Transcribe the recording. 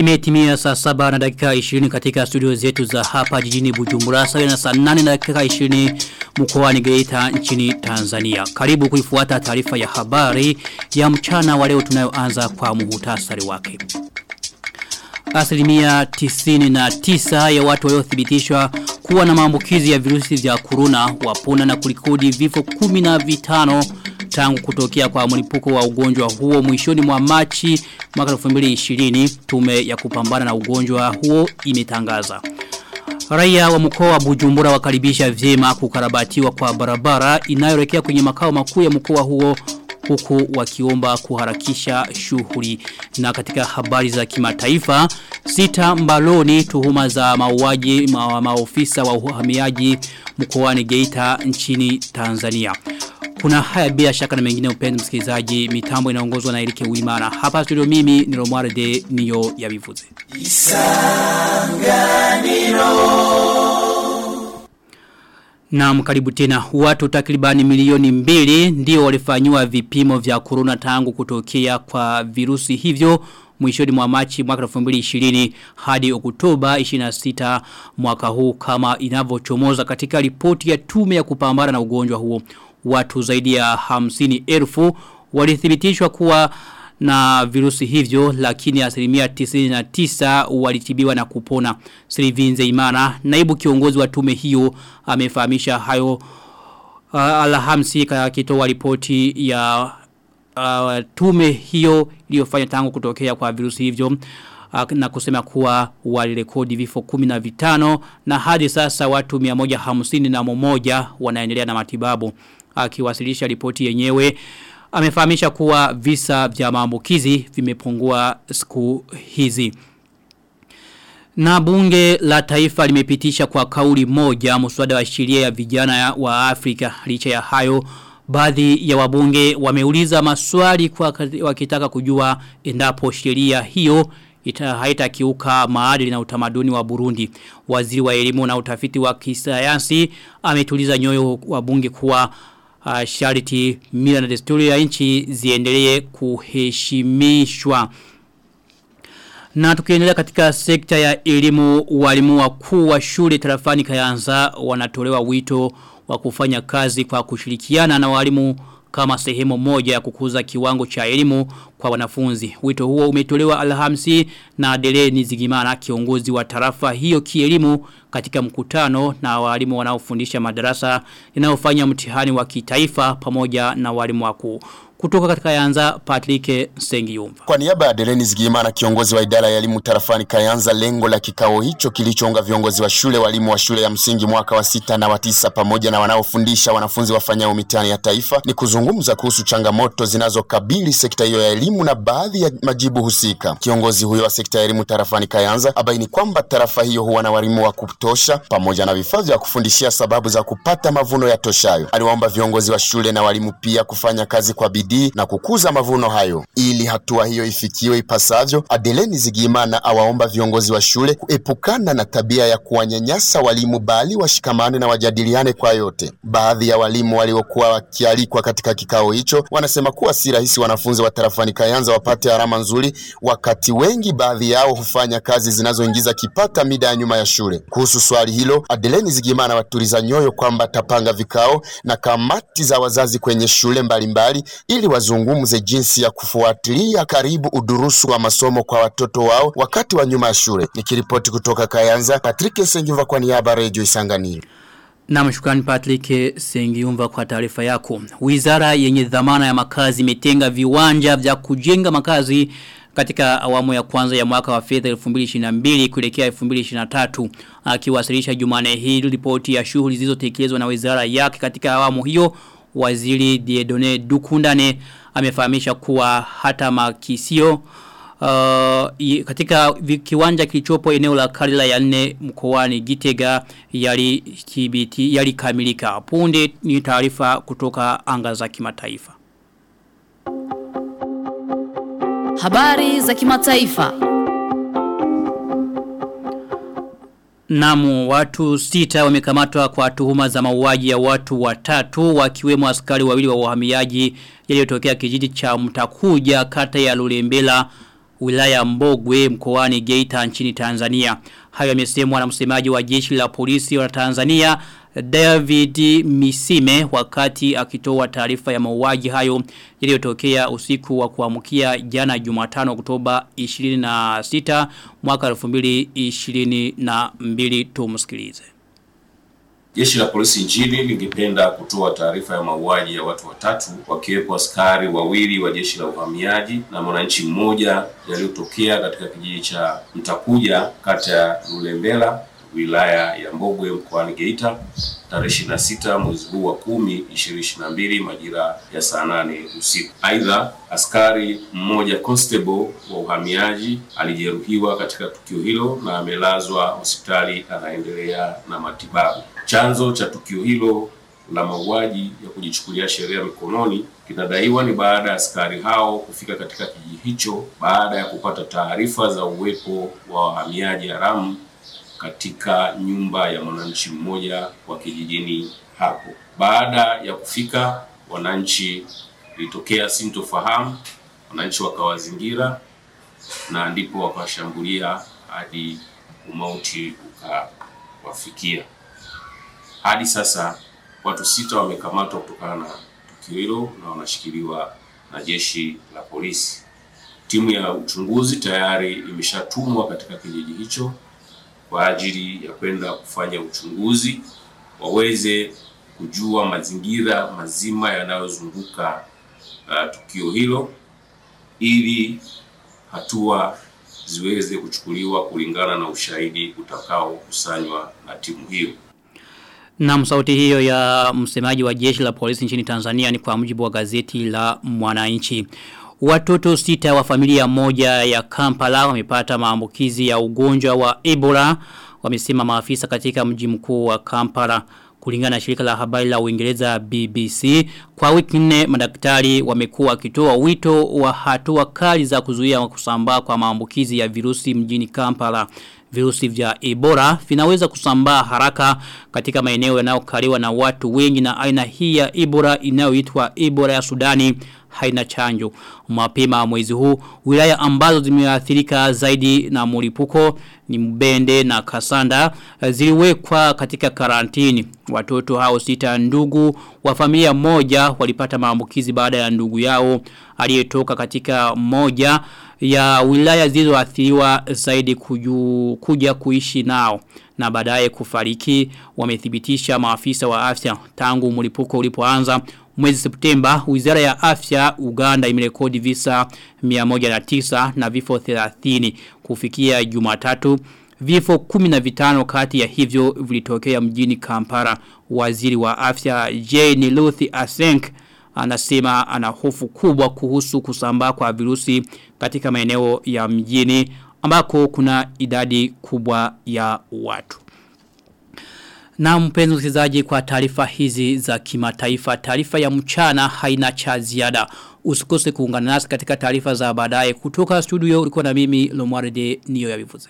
Imetimia saa saba na dakika 20 katika studio zetu za hapa jijini Bujumbura sawa na saa 8 na dakika 20 mkoani Geita nchini Tanzania. Karibu kuifuata taarifa ya habari ya mchana wa leo tunayoanza kwa muhutasari wake. Asilimia 99 ya watu waliothibitishwa kuwa na maambukizi ya virusi vya corona wapona na kulikodi vifo 15 tangu kutokea kwa mlipuko wa ugonjwa huo mwishoni mwa Machi mwaka 2020 tume ya kupambana na ugonjwa huo imetangaza. Raia wa mkoa wa Bujumbura wakaribisha vyema kukarabatiwa kwa barabara inayoelekea kwenye makao makuu ya mkoa huo huku wakiomba kuharakisha shughuli na katika habari za kimataifa sita mbaloni tuhuma za mauaji ma, maofisa wa uhamiaji mkoani Geita nchini Tanzania. Kuna haya bila shaka na mengine upendo msikilizaji mitambo inaongozwa na Erike Uimana. Hapa studio mimi ni Romuald de Niyo ya Bivuze. Na mkaribu tena. Watu takribani milioni mbili ndio walifanyua vipimo vya corona tangu kutokea kwa virusi hivyo mwishoni mwa Machi mwaka 2020 hadi Oktoba 26 mwaka huu kama inavyochomoza katika ripoti ya tume ya kupambana na ugonjwa huo. Watu zaidi ya hamsini elfu walithibitishwa kuwa na virusi hivyo lakini asilimia 99 walitibiwa na kupona. Srivinze imana, naibu kiongozi wa tume hiyo amefahamisha hayo uh, alhamsi kakitoa ripoti ya uh, tume hiyo iliyofanya tangu kutokea kwa virusi hivyo uh, na kusema kuwa walirekodi vifo kumi na vitano na hadi sasa watu 150 na mmoja wanaendelea na matibabu akiwasilisha ripoti yenyewe amefahamisha kuwa visa vya maambukizi vimepungua siku hizi. Na bunge la taifa limepitisha kwa kauli moja muswada wa sheria ya vijana wa Afrika licha ya hayo baadhi ya wabunge wameuliza maswali kwa wakitaka kujua endapo sheria hiyo ita haitakiuka maadili na utamaduni wa Burundi. Waziri wa elimu na utafiti wa kisayansi ametuliza nyoyo wa bunge kuwa uh, shariti mila na desturi ya nchi ziendelee kuheshimishwa. Na tukiendelea katika sekta ya elimu walimu wakuu wa shule tarafani Kayanza wanatolewa wito wa kufanya kazi kwa kushirikiana na walimu kama sehemu moja ya kukuza kiwango cha elimu kwa wanafunzi. Wito huo umetolewa alhamsi na Deleni Zigimana kiongozi wa tarafa hiyo kielimu katika mkutano na walimu wanaofundisha madarasa yanayofanya mtihani wa kitaifa pamoja na walimu wakuu. Kutoka katika Yanza Patrick Sengiyumva. Kwa niaba ya Deleni Zigimana kiongozi wa idara ya elimu tarafani Kayanza lengo la kikao hicho kilichounga viongozi wa shule walimu wa shule ya msingi mwaka wa sita na wa tisa pamoja na wanaofundisha wanafunzi wafanyao mitihani ya taifa ni kuzungumza kuhusu changamoto zinazokabili sekta hiyo ya elimu na baadhi ya majibu husika. Kiongozi huyo wa sekta ya elimu tarafani Kayanza abaini kwamba tarafa hiyo huwa na walimu wa kutosha pamoja na vifaa vya kufundishia sababu za kupata mavuno yatoshayo. Aliwaomba viongozi wa shule na walimu pia kufanya kazi kwa bidii bidii na kukuza mavuno hayo. Ili hatua hiyo ifikiwe ipasavyo, Adeleni Zigimana awaomba viongozi wa shule kuepukana na tabia ya kuwanyanyasa walimu bali washikamane na wajadiliane kwa yote. Baadhi ya walimu waliokuwa wakialikwa katika kikao hicho wanasema kuwa si rahisi wanafunzi wa tarafani Kayanza wapate alama nzuri, wakati wengi baadhi yao hufanya kazi zinazoingiza kipata mida ya nyuma ya shule. Kuhusu swali hilo, Adeleni Zigimana watuliza nyoyo kwamba atapanga vikao na kamati za wazazi kwenye shule mbalimbali mbali, ili wazungumze jinsi ya kufuatilia karibu udurusu wa masomo kwa watoto wao wakati wa nyuma ya shule. Nikiripoti kutoka Kayanza, Patrick Sengiva kwa niaba Radio Isanganiro. Na Patrick Sengiumva kwa taarifa yako. Wizara yenye dhamana ya makazi imetenga viwanja vya kujenga makazi katika awamu ya kwanza ya mwaka wa fedha 2022 kuelekea 2023 akiwasilisha Jumane hii ripoti ya shughuli zilizotekelezwa na wizara yake katika awamu hiyo waziri Diedone Dukundane amefahamisha kuwa hata makisio uh, katika kiwanja kilichopo eneo la Karila ya 4 mkoani Gitega yali kibiti yali kamilika. Punde ni taarifa kutoka anga za kimataifa. Habari za kimataifa. Namu watu sita wamekamatwa kwa tuhuma za mauaji ya watu watatu wakiwemo askari wawili wa uhamiaji yaliyotokea kijiji cha Mtakuja kata ya Lulembela wilaya Mbogwe mkoani Geita nchini Tanzania. Hayo yamesemwa na msemaji wa jeshi la polisi wa Tanzania David Misime wakati akitoa taarifa ya mauaji hayo yaliyotokea usiku wa kuamkia jana Jumatano Oktoba 26 mwaka 2022 tumsikilize. Jeshi la polisi nchini lingependa kutoa taarifa ya mauaji ya watu watatu wakiwepo askari wawili wa jeshi la uhamiaji na mwananchi mmoja yaliyotokea katika kijiji cha Mtakuja kata ya Lulembela wilaya ya Mbogwe mkoani Geita tarehe 26 mwezi huu wa 10 2022 majira ya saa nane usiku. Aidha, askari mmoja constable wa uhamiaji alijeruhiwa katika tukio hilo na amelazwa hospitali anaendelea na matibabu. Chanzo cha tukio hilo la mauaji ya kujichukulia sheria mikononi kinadaiwa ni baada ya askari hao kufika katika kijiji hicho baada ya kupata taarifa za uwepo wa wahamiaji haramu katika nyumba ya mwananchi mmoja wa kijijini hapo. Baada ya kufika, wananchi ilitokea sintofahamu, wananchi wakawazingira na ndipo wakawashambulia hadi umauti ukawafikia. Hadi sasa watu sita wamekamatwa kutokana na tukio hilo na wanashikiliwa na jeshi la polisi. Timu ya uchunguzi tayari imeshatumwa katika kijiji hicho kwa ajili ya kwenda kufanya uchunguzi waweze kujua mazingira mazima yanayozunguka uh, tukio hilo ili hatua ziweze kuchukuliwa kulingana na ushahidi utakaokusanywa na timu hiyo. Na sauti hiyo ya msemaji wa jeshi la polisi nchini Tanzania ni kwa mujibu wa gazeti la Mwananchi. Watoto sita wa familia moja ya Kampala wamepata maambukizi ya ugonjwa wa Ebola wamesema maafisa katika mji mkuu wa Kampala kulingana na shirika la habari la Uingereza BBC kwa wiki nne madaktari wamekuwa wakitoa wito wa hatua kali za kuzuia kusambaa kwa maambukizi ya virusi mjini Kampala. Virusi vya Ebola vinaweza kusambaa haraka katika maeneo yanayokaliwa na watu wengi na aina hii ya Ebola inayoitwa Ebola ya Sudani haina chanjo. Mapema mwezi huu wilaya ambazo zimeathirika zaidi na mlipuko ni Mbende na Kasanda ziliwekwa katika karantini. Watoto hao sita ndugu wa familia moja walipata maambukizi baada ya ndugu yao aliyetoka katika moja ya wilaya zilizoathiriwa zaidi kuju, kuja kuishi nao na baadaye kufariki wamethibitisha maafisa wa afya tangu mlipuko ulipoanza mwezi Septemba wizara ya afya Uganda imerekodi visa 109 na vifo 30 kufikia Jumatatu vifo 15 kati ya hivyo vilitokea mjini Kampala waziri wa afya Jane Luthi Asenk anasema ana hofu kubwa kuhusu kusambaa kwa virusi katika maeneo ya mjini ambako kuna idadi kubwa ya watu. Na mpenzi msikilizaji kwa taarifa hizi za kimataifa, taarifa ya mchana haina cha ziada. Usikose kuungana nasi katika taarifa za baadaye kutoka studio ulikuwa na mimi Lomwarde Nio ya Bivuze.